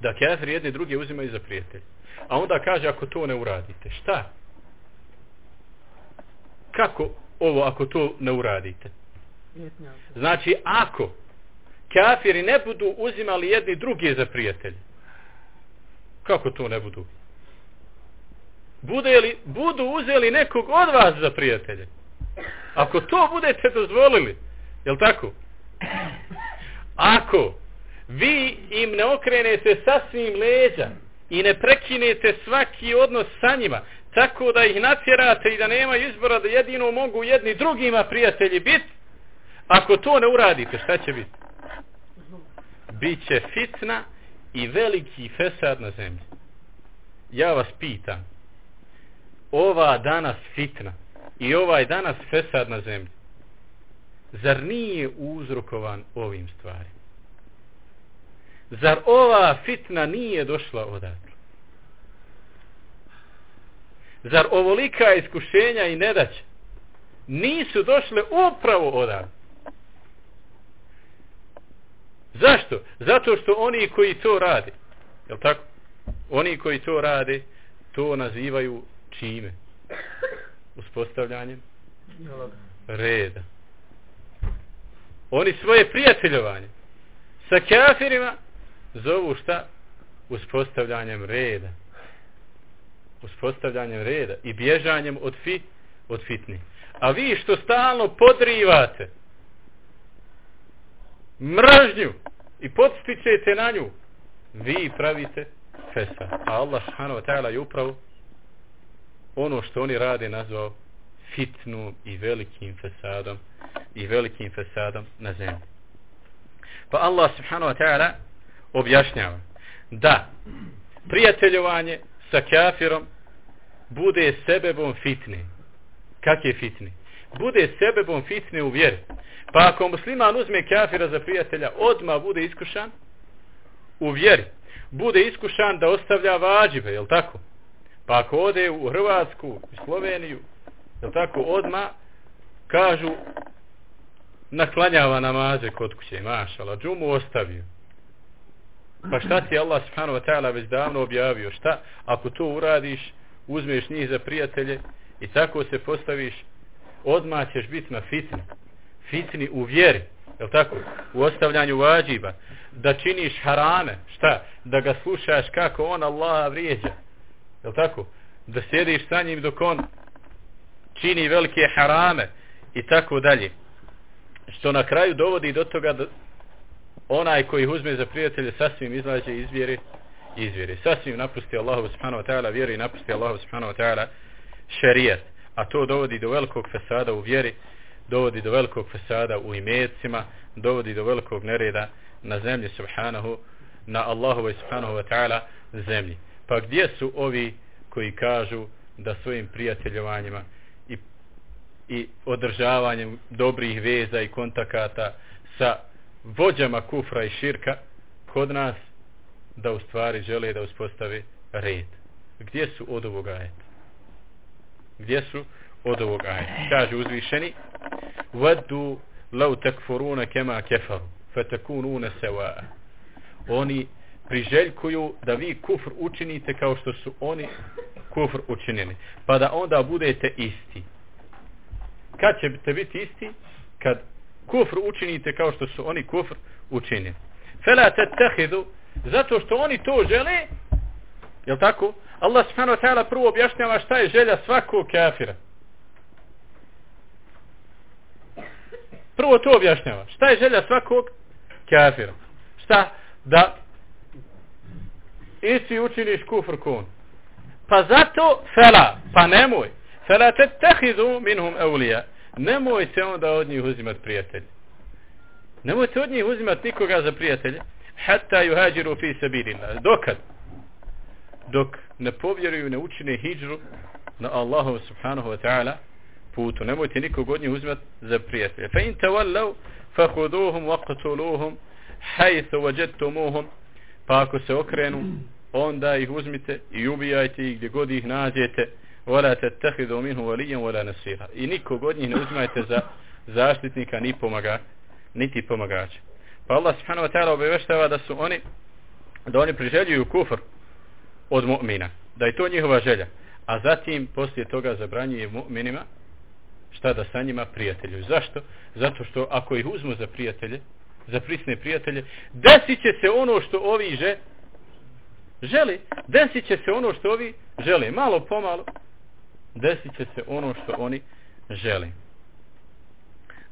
Da kafiri jedni drugi uzimaju za prijatelj. A onda kaže ako to ne uradite. Šta? Kako ovo ako to ne uradite? Znači ako kafiri ne budu uzimali jedni drugi za prijatelj. Kako to ne budu? Bude li, budu uzeli nekog od vas za prijatelje. Ako to budete dozvolili, je tako? Ako vi im ne okrenete sasvim leđa i ne prekinete svaki odnos sa njima, tako da ih natjerate i da nema izbora da jedino mogu jedni drugima prijatelji biti, ako to ne uradite, šta će biti? Biće fitna i veliki fesad na zemlji. Ja vas pitam, ova danas fitna, i ovaj danas fesad na zemlji zar nije uzrokovan ovim stvarima zar ova fitna nije došla odatle zar ovolika iskušenja i nedaće nisu došle upravo odavde? zašto? zato što oni koji to rade je tako? oni koji to rade to nazivaju čime uspostavljanjem reda. Oni svoje prijateljovanje sa kafirima zovu šta? Uspostavljanjem reda. Uspostavljanjem reda i bježanjem od, fi, od fitni. A vi što stalno podrivate mržnju i podstičete na nju, vi pravite fesa. A Allah subhanahu wa ta'ala je upravo ono što oni rade nazvao fitnu i velikim fesadom i velikim fesadom na zemlji. Pa Allah subhanahu wa ta'ala objašnjava da prijateljovanje sa kafirom bude sebebom fitne. Kak je fitne? Bude sebebom fitne u vjeri. Pa ako musliman uzme kafira za prijatelja, odma bude iskušan u vjeri. Bude iskušan da ostavlja vađive, je tako? Pa ako ode u Hrvatsku, u Sloveniju, je tako, odma kažu naklanjava namaze kod kuće, mašala, džumu ostavio. Pa šta ti Allah subhanahu wa ta'ala već davno objavio? Šta ako to uradiš, uzmeš njih za prijatelje i tako se postaviš, odmah ćeš biti na fitni. Fitni u vjeri, je tako? U ostavljanju vađiba. Da činiš harame, šta? Da ga slušaš kako on Allah vrijeđa. Je tako? Da sjediš sa njim dok on čini velike harame i tako dalje. Što na kraju dovodi do toga da onaj koji ih uzme za prijatelje sasvim izlađe iz vjere iz vjere. Sasvim napusti Allahu subhanahu wa ta'ala vjeru i napusti Allahu subhanahu wa ta'ala šerijat. A to dovodi do velikog fesada u vjeri, dovodi do velikog fesada u imecima, dovodi do velikog nereda na zemlji subhanahu, na Allahu subhanahu wa ta'ala zemlji. Pa gdje su ovi koji kažu da svojim prijateljovanjima i, i održavanjem dobrih veza i kontakata sa vođama kufra i širka kod nas da u stvari žele da uspostavi red. Gdje su od ovog ajeta? Gdje su od ovog ajeta? Kaže uzvišeni Vadu lau takfuruna kema kefaru fatakununa sewa. Oni priželjkuju da vi kufr učinite kao što su oni kufr učinili. Pa da onda budete isti. Kad ćete biti isti? Kad kufr učinite kao što su oni kufr učinili. Fela tattahidu zato što oni to žele je tako? Allah subhanahu wa ta'ala prvo objašnjava šta je želja svakog kafira. Prvo to objašnjava. Šta je želja svakog kafira? Šta? Da isti učiniš kufr kun. Pa zato fela, pa nemoj. Fela te tehidu minhum eulija. Nemojte onda od njih uzimati prijatelje. Nemojte od njih uzimati nikoga za prijatelje. Hatta yuhajiru fi sabilillah. Dokad? Dok ne povjeruju, ne učine hijđru na Allahu subhanahu wa ta'ala putu. Nemojte nikog od njih uzmet za prijatelje. Fa in tawallaw fakhuduhum waqtuluhum haythu qatuluhum, wajadtumuhum, pa ako se okrenu, onda ih uzmite i ubijajte ih gdje god ih nađete wala tattakhidhu minhu waliyan wala nasira i nikog od njih ne uzmajte za zaštitnika ni pomaga niti pomagača pa Allah subhanahu wa ta'ala obavještava da su oni da oni priželjuju kufr od mu'mina da je to njihova želja a zatim poslije toga zabranjuje mu'minima šta da sa njima prijatelju zašto? zato što ako ih uzmu za prijatelje za prisne prijatelje desit će se ono što ovi že želi, desit će se ono što ovi žele. Malo pomalo, desit će se ono što oni žele.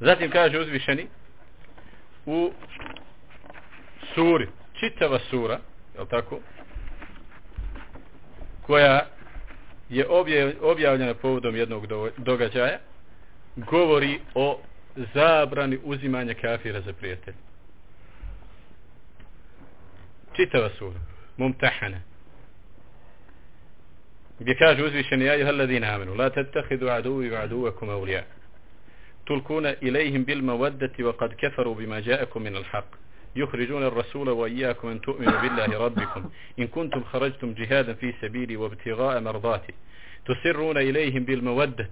Zatim kaže uzvišeni u suri, čitava sura, je tako, koja je objavljena povodom jednog događaja, govori o zabrani uzimanja kafira za prijatelj. Čitava sura mumtahana gdje kaže uzvišeni ja juhal ladina amenu la tattakhidu aduvi wa aduvakum awliya. Mawaddati wa qad kafaru bima ja'akum min al haqq يخرجون الرسول وإياكم أن تؤمنوا بالله ربكم. إن كنتم خرجتم جهادا في سبيلي وابتغاء مرضاتي. تسرون إليهم بالمودة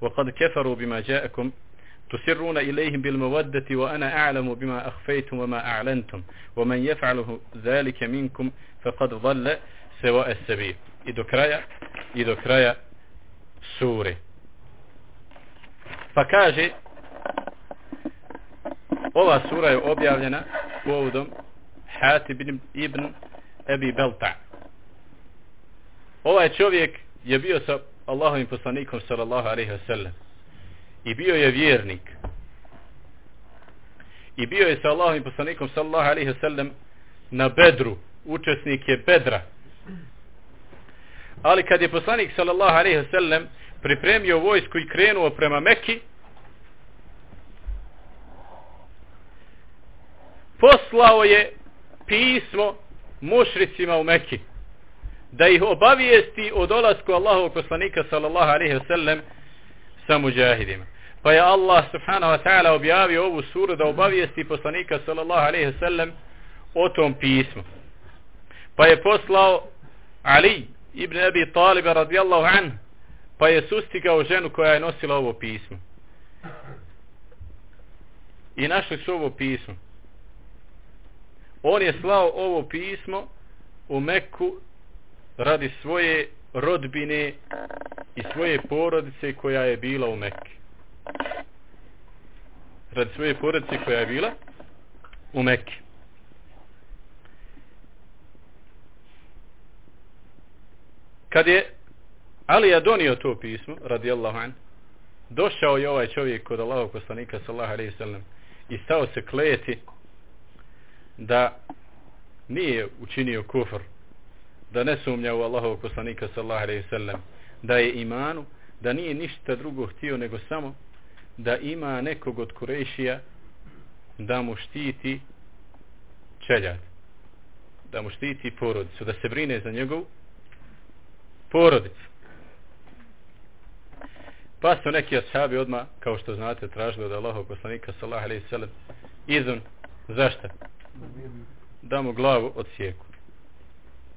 وقد كفروا بما جاءكم. تسرون إليهم بالمودة وأنا أعلم بما أخفيتم وما أعلنتم. ومن يفعله ذلك منكم فقد ضل سواء السبيل. إذا كرايا إذا كرايا Pa kaže ova sura je objavljena povodom Hatib ibn, ibn Ebi Belta. Ovaj čovjek je bio sa Allahovim poslanikom sallallahu alaihi wasallam i bio je vjernik. I bio je sa Allahovim poslanikom sallallahu alaihi wasallam na bedru. Učesnik je bedra. Ali kad je poslanik sallallahu alaihi wasallam pripremio vojsku i krenuo prema Mekki poslao je pismo mušricima u Mekki da ih obavijesti o dolasku Allahovog poslanika sallallahu alaihi wasallam sa muđahidima. Pa je Allah subhanahu wa ta'ala objavio ovu suru da obavijesti poslanika sallallahu alaihi wasallam o tom pismu. Pa je poslao Ali ibn Abi Talib radijallahu anhu pa je sustigao ženu koja je nosila ovo pismo i našli su ovo pismo on je slao ovo pismo u Meku radi svoje rodbine i svoje porodice koja je bila u Mekke. radi svoje porodice koja je bila u Mekke. kad je Alija donio to pismo radijallahu an došao je ovaj čovjek kod Allahog poslanika sallahu alaihi sallam i stao se kleti da nije učinio kufr da ne sumnja u Allahovog poslanika sallahu alaihi sallam da je imanu da nije ništa drugo htio nego samo da ima nekog od Kurešija da mu štiti čeljad da mu štiti porodicu da se brine za njegovu porodicu pa su neki ashabi odma kao što znate tražili od Allahov poslanika sallallahu alejhi ve sellem izun. Zašto? Da mu glavu odsjeku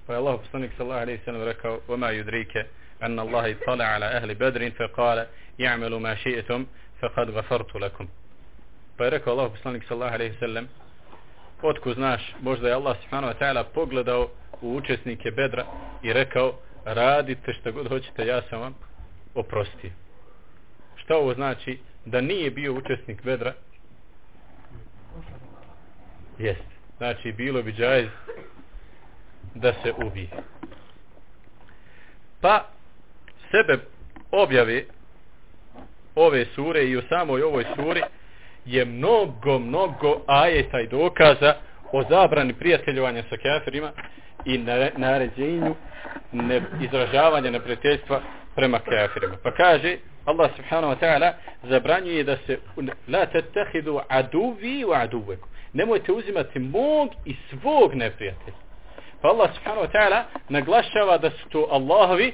pa je Allahog poslanik sallallahu alejhi ve sellem rekao wa ma yudrike anna Allah tala ala ahli badr fa qala ya'malu ma shi'tum faqad ghafartu lakum. Pa je rekao Allahog poslanik sallallahu alejhi ve sellem otko znaš možda je Allah subhanahu wa ta'ala pogledao u učesnike bedra i rekao radite što god hoćete ja sam vam oprostio šta ovo znači? Da nije bio učesnik bedra? Jest. Znači bilo bi džajz da se ubije pa sebe objave ove sure i u samoj ovoj suri je mnogo, mnogo ajeta i dokaza o zabrani prijateljovanja sa kafirima i naređenju ne, izražavanja neprijateljstva prema kafirima. Pa kaže Allah subhanahu wa ta'ala zabranjuje da se la tattahidu aduvi wa aduveku. Nemojte uzimati mog i svog neprijatelja. Pa Allah subhanahu wa ta'ala naglašava da su to Allahovi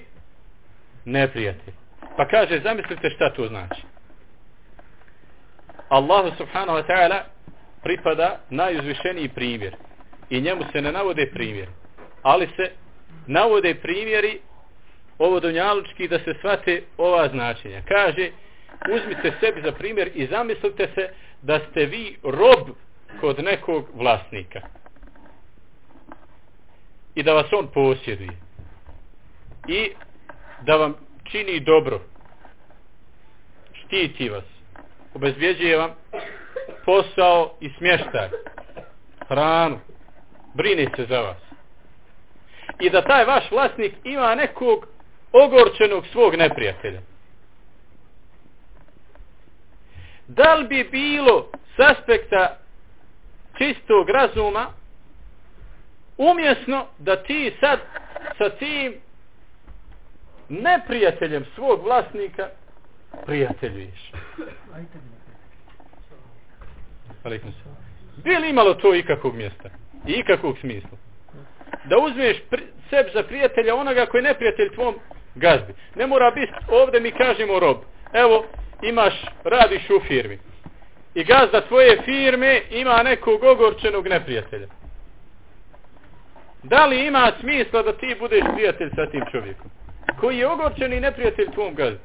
neprijatelji. Pa kaže, zamislite šta to znači. Allahu subhanahu wa ta'ala pripada najuzvišeniji primjer. I njemu se ne navode primjer. Ali se navode primjeri ovo dunjalučki da se svate ova značenja. Kaže, uzmite sebi za primjer i zamislite se da ste vi rob kod nekog vlasnika. I da vas on posjeduje. I da vam čini dobro. Štiti vas. Obezbjeđuje vam posao i smještaj. Hranu. Brini se za vas. I da taj vaš vlasnik ima nekog ogorčenog svog neprijatelja. Da li bi bilo s aspekta čistog razuma umjesno da ti sad sa tim neprijateljem svog vlasnika prijateljuješ? Bi li imalo to ikakvog mjesta? I ikakvog smisla? Da uzmeš seb za prijatelja onoga koji je neprijatelj tvom gazdi. Ne mora biti, ovdje mi kažemo rob. Evo, imaš, radiš u firmi. I gazda tvoje firme ima nekog ogorčenog neprijatelja. Da li ima smisla da ti budeš prijatelj sa tim čovjekom? Koji je ogorčeni neprijatelj tvom gazdi?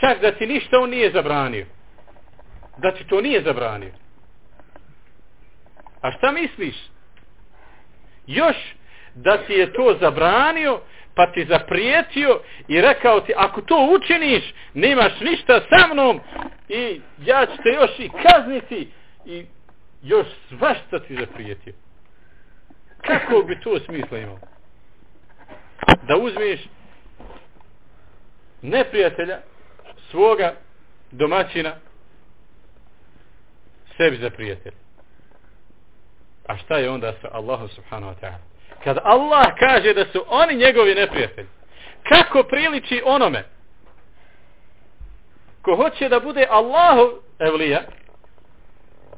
Čak da ti ništa on nije zabranio. Da ti to nije zabranio. A šta misliš? Još da ti je to zabranio, pa ti zaprijetio i rekao ti, ako to učiniš, nemaš ništa sa mnom i ja ću te još i kazniti i još svašta ti zaprijetio. Kako bi to smisla imao? Da uzmeš neprijatelja svoga domaćina sebi za prijatelj. A šta je onda sa Allahom subhanahu wa ta'ala? Kad Allah kaže da su oni njegovi neprijatelji, kako priliči onome ko hoće da bude Allahov evlija,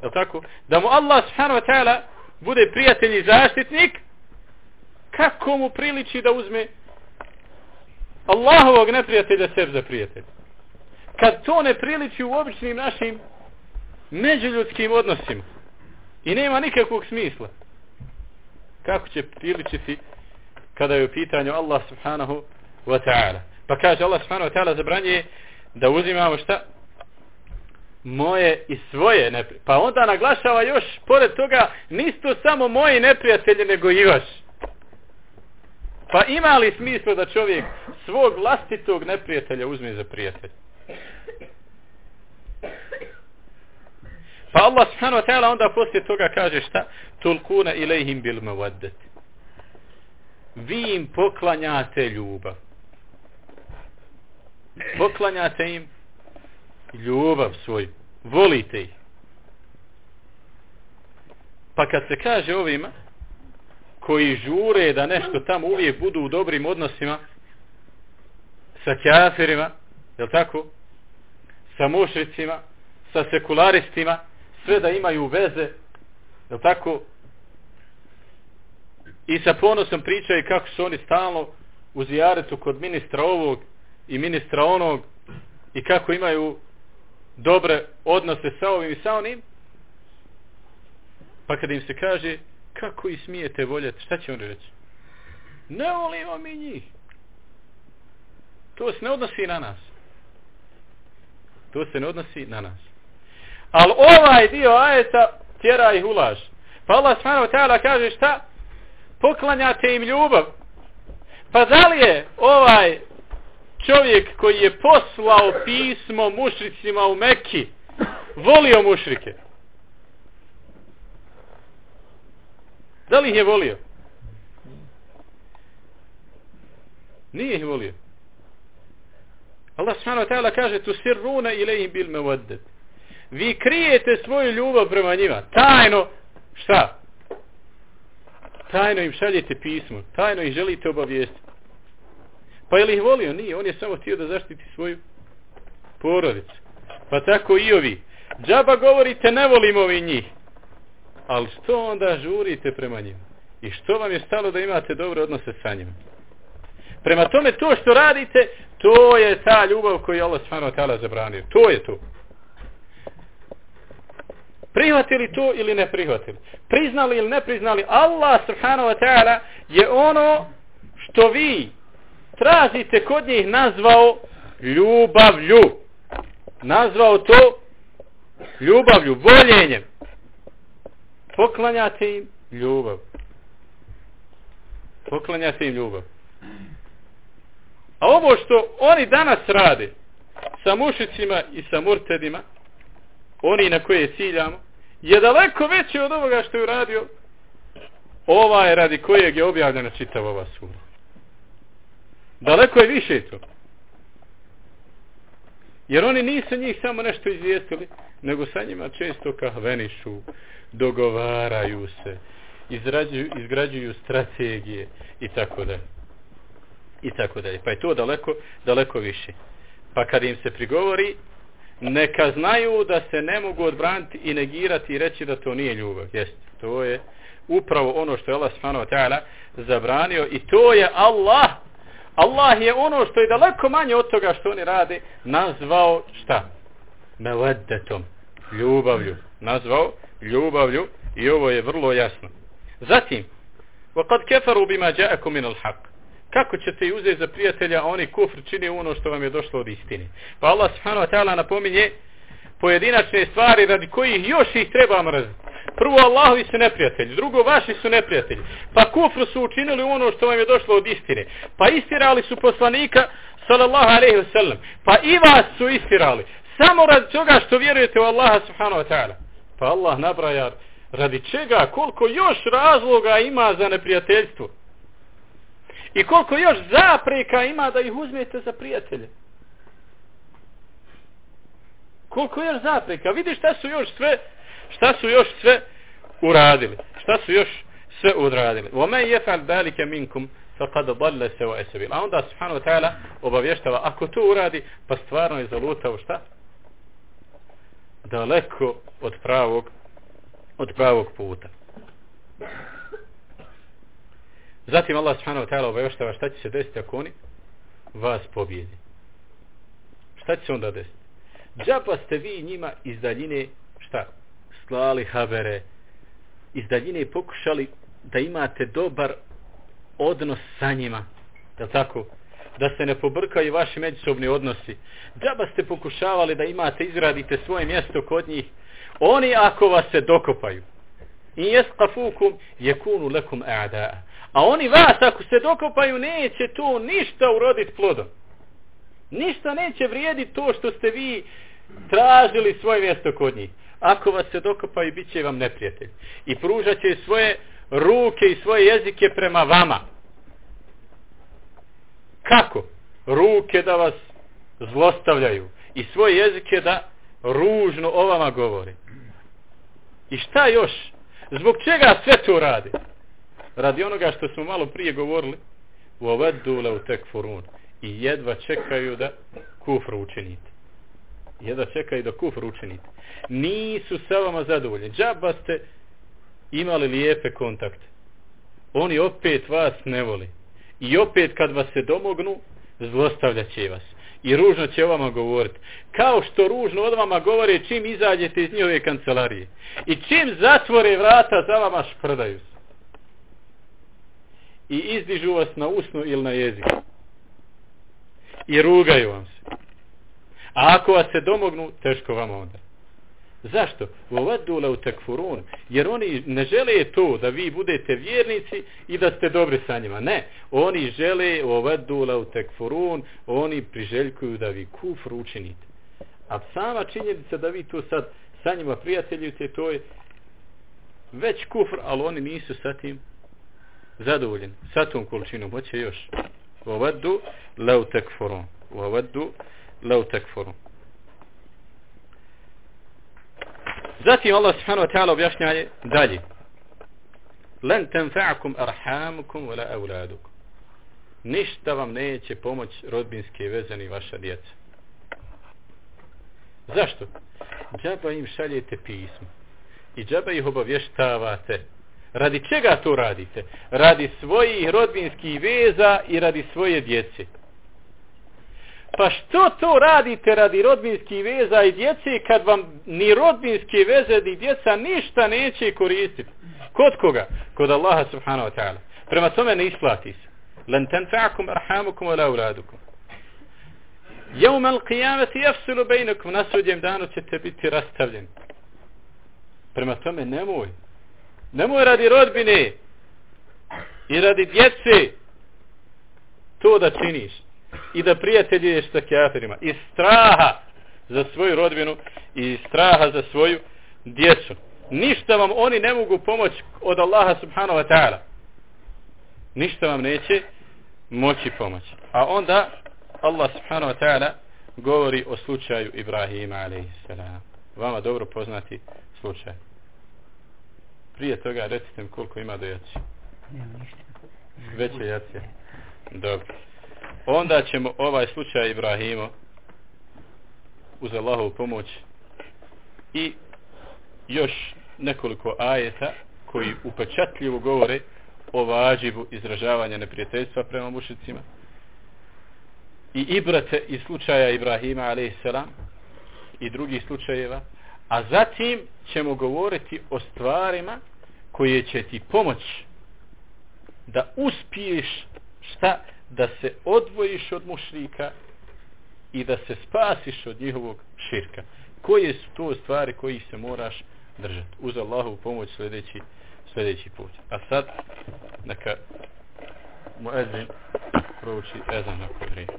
je tako? Da mu Allah subhanahu wa ta'ala bude prijatelj i zaštitnik, kako mu priliči da uzme Allahovog neprijatelja sebi za prijatelj? Kad to ne priliči u običnim našim međuljudskim odnosima i nema nikakvog smisla, kako će priličiti kada je u pitanju Allah subhanahu wa ta'ala. Pa kaže Allah subhanahu wa ta'ala zabranje da uzimamo šta? Moje i svoje neprijatelje. Pa onda naglašava još, pored toga, nisto samo moji neprijatelji, nego i vaš. Pa ima li smisla da čovjek svog vlastitog neprijatelja uzme za prijatelj? Pa Allah subhanahu wa ta'ala onda poslije toga kaže šta? Tulkuna ilajhim bil mawaddet. Vi im poklanjate ljubav. Poklanjate im ljubav svoj. Volite ih. Pa kad se kaže ovima koji žure da nešto tamo uvijek budu u dobrim odnosima sa kafirima, je tako? Sa mušricima, sa sekularistima, sve da imaju veze, je tako? I sa ponosom pričaju kako su oni stalno u zijaretu kod ministra ovog i ministra onog i kako imaju dobre odnose sa ovim i sa onim. Pa kad im se kaže kako i smijete voljeti, šta će oni reći? Ne volimo mi njih. To se ne odnosi na nas. To se ne odnosi na nas. Ali ovaj dio ajeta tjera ih ulaž. Pa Allah subhanahu wa ta'ala kaže šta? Poklanjate im ljubav. Pa da li je ovaj čovjek koji je poslao pismo mušricima u Mekki volio mušrike? Da li ih je volio? Nije ih volio. Allah subhanahu wa ta'ala kaže tu sirruna ilaihim bil mewaddet vi krijete svoju ljubav prema njima. Tajno šta? Tajno im šaljete pismo tajno ih želite obavijestiti. Pa je li ih volio? nije, on je samo htio da zaštiti svoju porodicu. Pa tako i ovi. Džaba govorite ne volimo vi njih. Ali što onda žurite prema njima? I što vam je stalo da imate dobre odnose sa njima? Prema tome to što radite to je ta ljubav koju je Allah s.w.t. zabranio. To je to prihvatili to ili ne prihvatili? Priznali ili ne priznali Allah subhanahu wa ta'ala je ono što vi tražite kod njih nazvao ljubavlju. Nazvao to ljubavlju, voljenjem. Poklanjate im ljubav. Poklanjate im ljubav. A ovo što oni danas rade sa mušicima i sa murtedima oni na koje ciljamo je daleko veći od ovoga što je uradio ova je radi kojeg je objavljena čitava ova sura. Daleko je više to. Jer oni nisu njih samo nešto izvijestili, nego sa njima često kahvenišu, dogovaraju se, izrađuju, izgrađuju strategije i tako dalje. I tako dalje. Pa je to daleko, daleko više. Pa kad im se prigovori, neka znaju da se ne mogu odbraniti i negirati i reći da to nije ljubav. Jest, to je upravo ono što je Allah subhanahu wa ta'ala zabranio i to je Allah. Allah je ono što je daleko manje od toga što oni rade nazvao šta? Meveddetom. Ljubavlju. Nazvao ljubavlju i ovo je vrlo jasno. Zatim, وَقَدْ كَفَرُوا بِمَا جَاءَكُمْ مِنَ الْحَقِّ kako ćete i uzeti za prijatelja oni kufr čini ono što vam je došlo od istine. Pa Allah subhanahu wa ta'ala napominje pojedinačne stvari radi kojih još ih treba mrziti. Prvo Allahovi su neprijatelji, drugo vaši su neprijatelji. Pa kufru su učinili ono što vam je došlo od istine. Pa istirali su poslanika sallallahu alaihi wasallam. Pa i vas su istirali. Samo radi toga što vjerujete u Allaha subhanahu wa ta'ala. Pa Allah nabraja radi čega, koliko još razloga ima za neprijateljstvo. I koliko još zapreka ima da ih uzmete za prijatelje. Koliko još zapreka. Vidi šta su još sve, šta su još sve uradili. Šta su još sve uradili. وَمَنْ يَفَعَلْ بَالِكَ minkum faqad dalla sawa sabil. A onda subhanahu wa ta'ala obavještava ako to uradi, pa stvarno je zalutao šta? Daleko od pravog od pravog puta. Zatim Allah subhanahu wa ta'ala obavještava šta će se desiti ako oni vas pobjedi. Šta će se onda desiti? Džapa ste vi njima iz daljine šta? Slali habere, iz daljine pokušali da imate dobar odnos sa njima. Je tako? Da se ne pobrkaju vaši međusobni odnosi. Džaba ste pokušavali da imate, izradite svoje mjesto kod njih. Oni ako vas se dokopaju. I jesqafukum jekunu lekum a'da'a. A oni vas ako se dokopaju neće to ništa uroditi plodom. Ništa neće vrijediti to što ste vi tražili svoje mjesto kod njih. Ako vas se dokopaju, bit će vam neprijatelj. I pružat će svoje ruke i svoje jezike prema vama. Kako? Ruke da vas zlostavljaju. I svoje jezike da ružno o vama govore. I šta još? Zbog čega sve to radi? Radi onoga što smo malo prije govorili u ovedu leu i jedva čekaju da kufru učinite. Jedva čekaju da kufru učinite. Nisu sa vama zadovoljni. Džaba ste imali lijepe kontakte. Oni opet vas ne voli. I opet kad vas se domognu, zlostavljaće vas. I ružno će o vama govoriti. Kao što ružno od vama govore čim izađete iz njihove kancelarije. I čim zatvore vrata za vama šprdaju se. I izdižu vas na usnu ili na jezik. I rugaju vam se. A ako vas se domognu, teško vam onda. Zašto? Vovedu le tekfurun. Jer oni ne žele to da vi budete vjernici i da ste dobri sa njima. Ne. Oni žele vovedu le tekfurun. Oni priželjkuju da vi kufr učinite. A sama činjenica da vi tu sad sa njima prijateljujete, to je već kufr, ali oni nisu sa tim zadovoljen Sa tom količinom hoće još. Vavaddu lau tekfurun. Vavaddu lau tekfurun. Zatim Allah subhanahu wa ta'ala objašnjaje dalje. Len tenfa'akum arhamukum wala auladukum. Ništa vam neće pomoć rodbinske veze ni vaša djeca. Zašto? Džaba im šaljete pismo. I džaba ih obavještavate. Radi čega to radite? Radi svojih rodbinskih veza i radi svoje djece. Pa što to radite radi rodbinskih veza i djece kad vam ni rodbinske veze ni djeca ništa neće koristiti? Kod koga? Kod Allaha subhanahu wa ta'ala. Prema tome ne isplati se. Len tenfa'akum arhamukum ala uradukum. Jevm al qiyamati jefsulu bejnakum. Na sudjem danu ćete biti rastavljeni. Prema tome nemoj. Nemoj radi rodbine i radi djece to da činiš i da prijateljuješ sa kafirima iz straha za svoju rodbinu i straha za svoju djecu. Ništa vam oni ne mogu pomoći od Allaha subhanahu wa ta'ala. Ništa vam neće moći pomoći. A onda Allah subhanahu wa ta'ala govori o slučaju Ibrahima alaihissalam vama dobro poznati slučaj prije toga recite mi koliko ima do jaci. Veće jacije. Dobro. Onda ćemo ovaj slučaj Ibrahimo uz Allahovu pomoć i još nekoliko ajeta koji upečatljivo govore o vađivu izražavanja neprijateljstva prema mušicima i ibrate iz slučaja Ibrahima a.s. i drugih slučajeva a zatim ćemo govoriti o stvarima koje će ti pomoći da uspiješ šta da se odvojiš od mušrika i da se spasiš od njihovog širka. Koje su to stvari koji se moraš držati? Uz Allahovu pomoć sljedeći, sljedeći put. A sad, neka mu ezin prouči ezan na koje vrijeme.